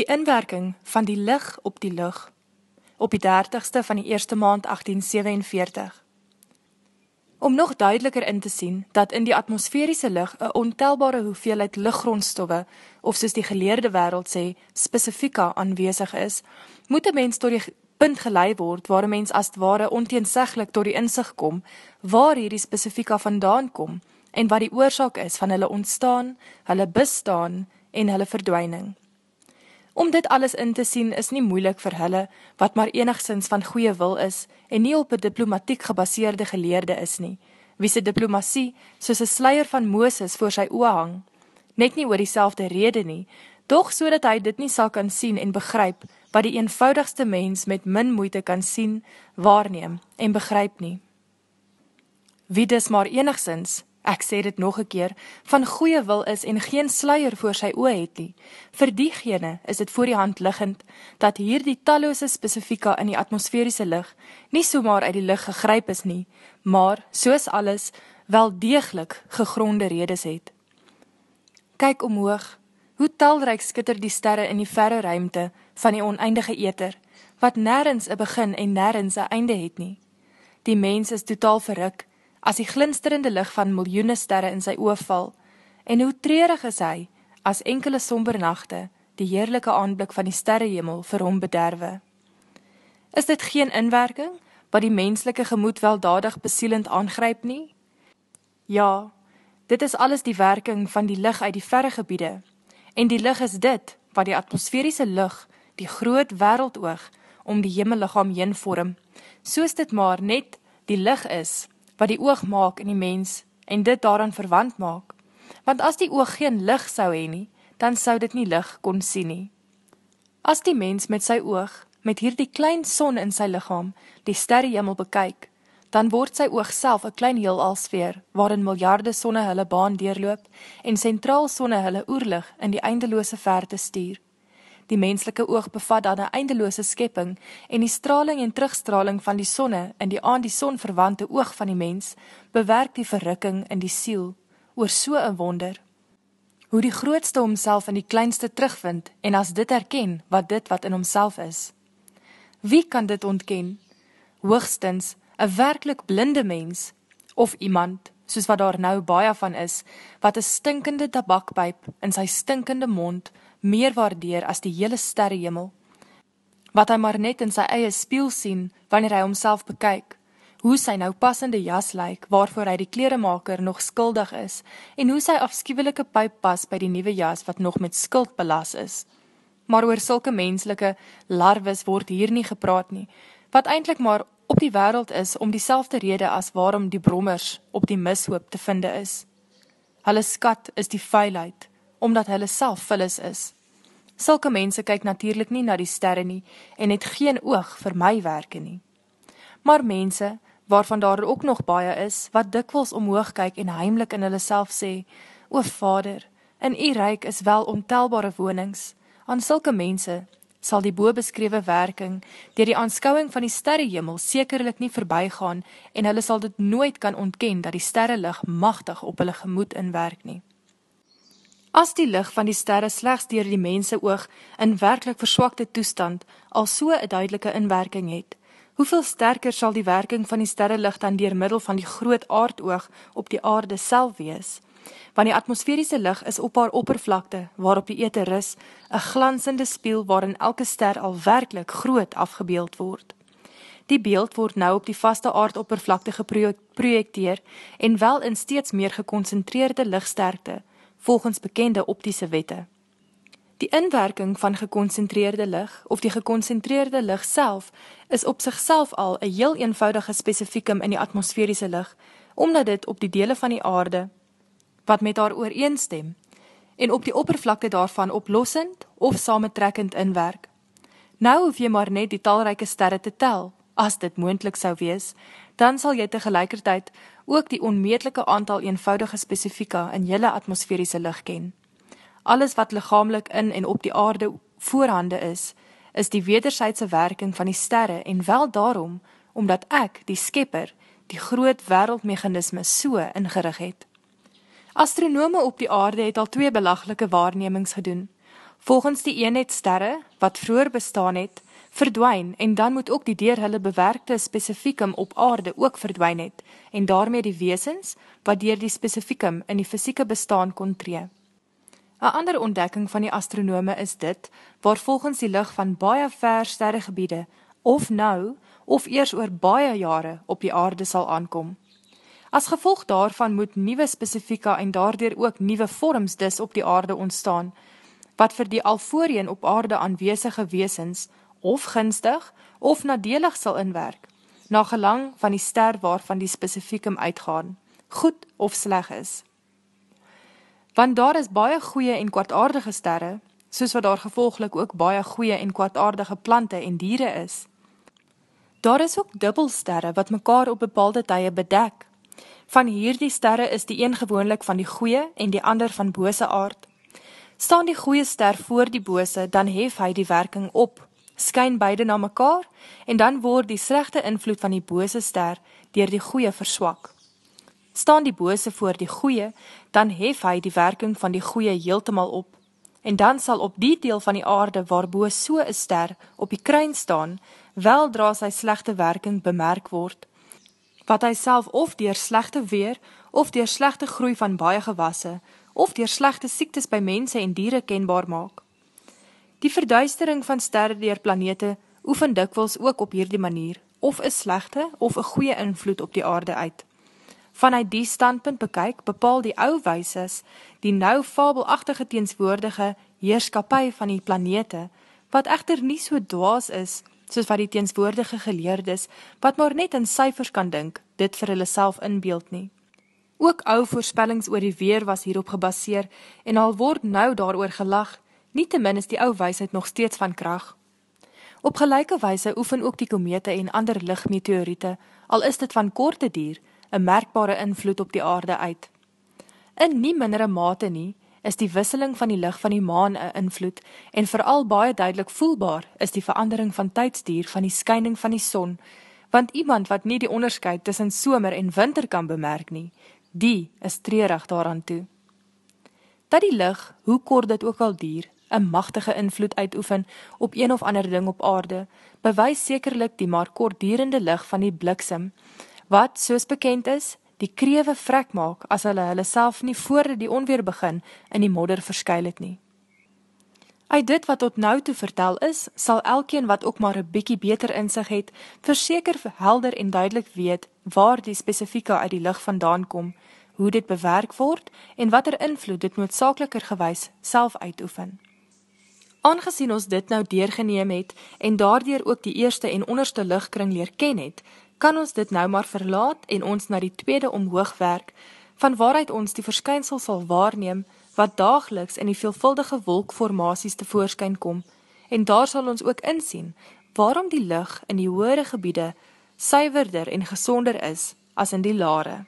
Die inwerking van die lig op die lug op die 30ste van die eerste maand 1847. Om nog duideliker in te sien dat in die atmosferiese lug 'n ontelbare hoeveelheid luggrondstowwe of soos die geleerde wêreld sê, spesifieka aanwesig is, moet 'n mens tot die punt gelei word waar 'n mens as ware onteenseglik tot die insig kom waar hierdie spesifieka vandaan kom en wat die oorsaak is van hulle ontstaan, hulle bestaan en hulle verdwyning. Om dit alles in te sien is nie moeilik vir hulle wat maar enigstens van goeie wil is en nie op 'n diplomatiek gebaseerde geleerde is nie. Wie se diplomatie soos 'n sluier van Moses voor sy oë hang, net nie oor dieselfde rede nie, dog sodat hy dit nie sal kan sien en begryp wat die eenvoudigste mens met min moeite kan sien, waarneem en begryp nie. Wie dis maar enigsins ek sê dit nog 'n keer, van goeie wil is en geen sluier voor sy oë het nie. Vir diegene is dit voor die hand liggend dat hierdie tallose spesifika in die atmosferiese lug nie somaar uit die lug gegryp is nie, maar soos alles wel deeglik gegronde redes het. Kyk omhoog, hoe talryk skitter die sterre in die verre ruimte van die oneindige eter, wat nêrens 'n begin en nêrens 'n einde het nie. Die mens is totaal verruk as die glinsterende lig van miljoene sterre in sy oë val, en hoe treurig is hy, as enkele somber nachte, die heerlijke aanblik van die sterrehemel vir hom bederwe. Is dit geen inwerking, wat die menslike gemoed weldadig besielend aangryp nie? Ja, dit is alles die werking van die lig uit die verre gebiede, en die lig is dit, wat die atmosferiese lig, die groot wereldoog, om die hemellichaam heen vorm, soos dit maar net die lig is, wat die oog maak in die mens en dit daaraan verwant maak. Want as die oog geen lig sou hê nie, dan sou dit nie lig kon sien nie. As die mens met sy oog, met hierdie klein son in sy liggaam, die sterrehemel bekyk, dan word sy oog self 'n klein heelalsfeer waarin miljarde sonne hulle baan deurloop en sentraal sonne hulle oorlig in die eindelose verte stuur. Die menslike oog bevat dan 'n eindelose skepping en die straling en terugstraling van die sonne in die aan die son verwante oog van die mens bewerk die verrukking in die siel oor so 'n wonder. Hoe die grootste homself in die kleinste terugvind en as dit erken wat dit wat in homself is. Wie kan dit ontken? Hoogstens 'n werklik blinde mens of iemand soos wat daar nou baie van is wat 'n stinkende tabakpyp in sy stinkende mond meer waardeer as die hele sterrehemel. Wat hy maar net in sy eie spieël sien wanneer hy homself bekyk, hoe sy nou passende jas lyk waarvoor hy die kleremaker nog skuldig is en hoe sy afskuwelike pyp pas by die nuwe jas wat nog met skuld belas is. Maar oor sulke menslike larwes word hier nie gepraat nie, wat eintlik maar op die wêreld is om dieselfde rede as waarom die brommers op die mishoop te vinde is. Hulle skat is die vuilheid omdat hulle self vullis is. Sulke mense kyk natuurlik nie na die sterre nie en het geen oog vir my werke nie. Maar mense, waarvan daar ook nog baie is, wat dikwels omhoog kyk en heimlik in hulle self sê, O Vader, in U ryk is wel ontelbare wonings. Aan sulke mense sal die bobeskrewe werking deur die aanskouing van die sterrehemel sekerlik nie verbygaan en hulle sal dit nooit kan ontken dat die sterrelig magtig op hulle gemoed inwerk nie. As die lig van die sterre slegs deur die mense oog in werklik verswakte toestand al so 'n duidelike inwerking het, hoeveel sterker sal die werking van die sterrelig dan deur middel van die groot aardoog op die aarde self wees? Want die atmosferiese lig is op haar oppervlakte waarop die eter rus, 'n glansende spieël waarin elke ster al werklik groot afgebeeld word. Die beeld word nou op die vaste aardoppervlakte geprojekteer en wel in steeds meer gekonsentreerde ligsterkte volgens bekende optiese wette. Die inwerking van gekonsentreerde lig of die gekonsentreerde lig self is op sigself al 'n heel eenvoudige spesifikum in die atmosferiese lig, omdat dit op die dele van die aarde wat met haar ooreenstem en op die oppervlakte daarvan oplossend of samentrekkend inwerk. Nou hoef jy maar net die talryke sterre te tel, as dit moontlik sou wees, dan sal jy te gelykertyd ook die onmeetlike aantal eenvoudige spesifika in julle atmosferiese lig ken. Alles wat liggaamlik in en op die aarde voorhande is, is die wederwysige werking van die sterre en wel daarom omdat ek, die Skepper, die groot wêreldmeganisme so ingerig het. Astronome op die aarde het al twee belaglike waarnemings gedoen. Volgens die eenheidssterre wat vroeër bestaan het, verdwyn en dan moet ook die deur hulle bewerkte spesifikum op aarde ook verdwyn het en daarmee die wesens wat deur die spesifikum in die fisieke bestaan kon tree. 'n Ander ontdekking van die astronome is dit waar volgens die lig van baie ver sterregebiede of nou of eers oor baie jare op die aarde sal aankom. As gevolg daarvan moet nuwe spesifika en daardeur ook nuwe vorms dus op die aarde ontstaan wat vir die alvoorheen op aarde aanwesige wesens of gunstig of nadelig sal inwerk, na gelang van die ster waarvan die spesifikum uitgaan, goed of sleg is. Want daar is baie goeie en kwartaardige sterre, soos wat daar gevolglik ook baie goeie en kwartaardige plante en diere is. Daar is ook dubbelsterre wat mekaar op bepaalde tye bedek. Van hierdie sterre is die een gewoonlik van die goeie en die ander van bose aard. Staan die goeie ster voor die bose, dan hef hy die werking op, skyn beide na mekaar en dan word die slegte invloed van die bose ster deur die goeie verswak. Staan die bose voor die goeie, dan hef hy die werking van die goeie heeltemal op. En dan sal op die deel van die aarde waarbo so 'n ster op die kruin staan, weldra sy slegte werking bemerk word, wat hy self of deur slegte weer of deur slegte groei van baie gewasse of deur slegte siektes by mense en diere kenbaar maak. Die verduistering van sterre deur planete oefen dikwels ook op hierdie manier, of 'n slegte of 'n goeie invloed op die aarde uit. Vanuit die standpunt bekyk, bepaal die ou wyses die nou fabelagtige teenswoordige heerskappy van die planete, wat egter nie so dwaas is soos wat die teenswoordige geleerdes wat maar net in syfers kan dink, dit vir hulle self inbeeld nie. Ook ou voorspellings oor die weer was hierop gebaseer en al word nou daaroor gelag, Nietemin is die ou wysheid nog steeds van krag. Op gelyke wyse oefen ook die komete en ander ligmeteoriete, al is dit van korte duur, 'n merkbare invloed op die aarde uit. In nie mindere mate nie, is die wisseling van die lig van die maan 'n invloed en veral baie duidelik voelbaar is die verandering van tydsduur van die skyning van die son, want iemand wat nie die onderskeid tussen somer en winter kan bemerk nie, die is treurig daaraan toe. Dat die lig, hoe kort dit ook al duur, 'n magtige invloed uitoefen op een of ander ding op aarde, bewys sekerlik die maar kortdurende lig van die bliksem wat soos bekend is, die krewe vrek maak as hulle hulle self nie voor die onweer begin in die modder verskuil het nie. Uit dit wat tot nou toe vertel is, sal elkeen wat ook maar 'n bietjie beter insig het, verseker helder en duidelik weet waar die spesifieke uit die lig vandaan kom, hoe dit bewerk word en watter invloed dit noodsaakliker gewys self uitoefen. Aangesien ons dit nou deurgeneem het en daardeur ook die eerste en onderste ligkring leer ken het, kan ons dit nou maar verlaat en ons na die tweede omhoog werk, van waaruit ons die verskynsel sal waarneem wat daagliks in die veelvuldige wolkformasies te voorskyn kom, en daar sal ons ook insien waarom die lig in die hoëre gebiede suiwerder en gesonder is as in die lare.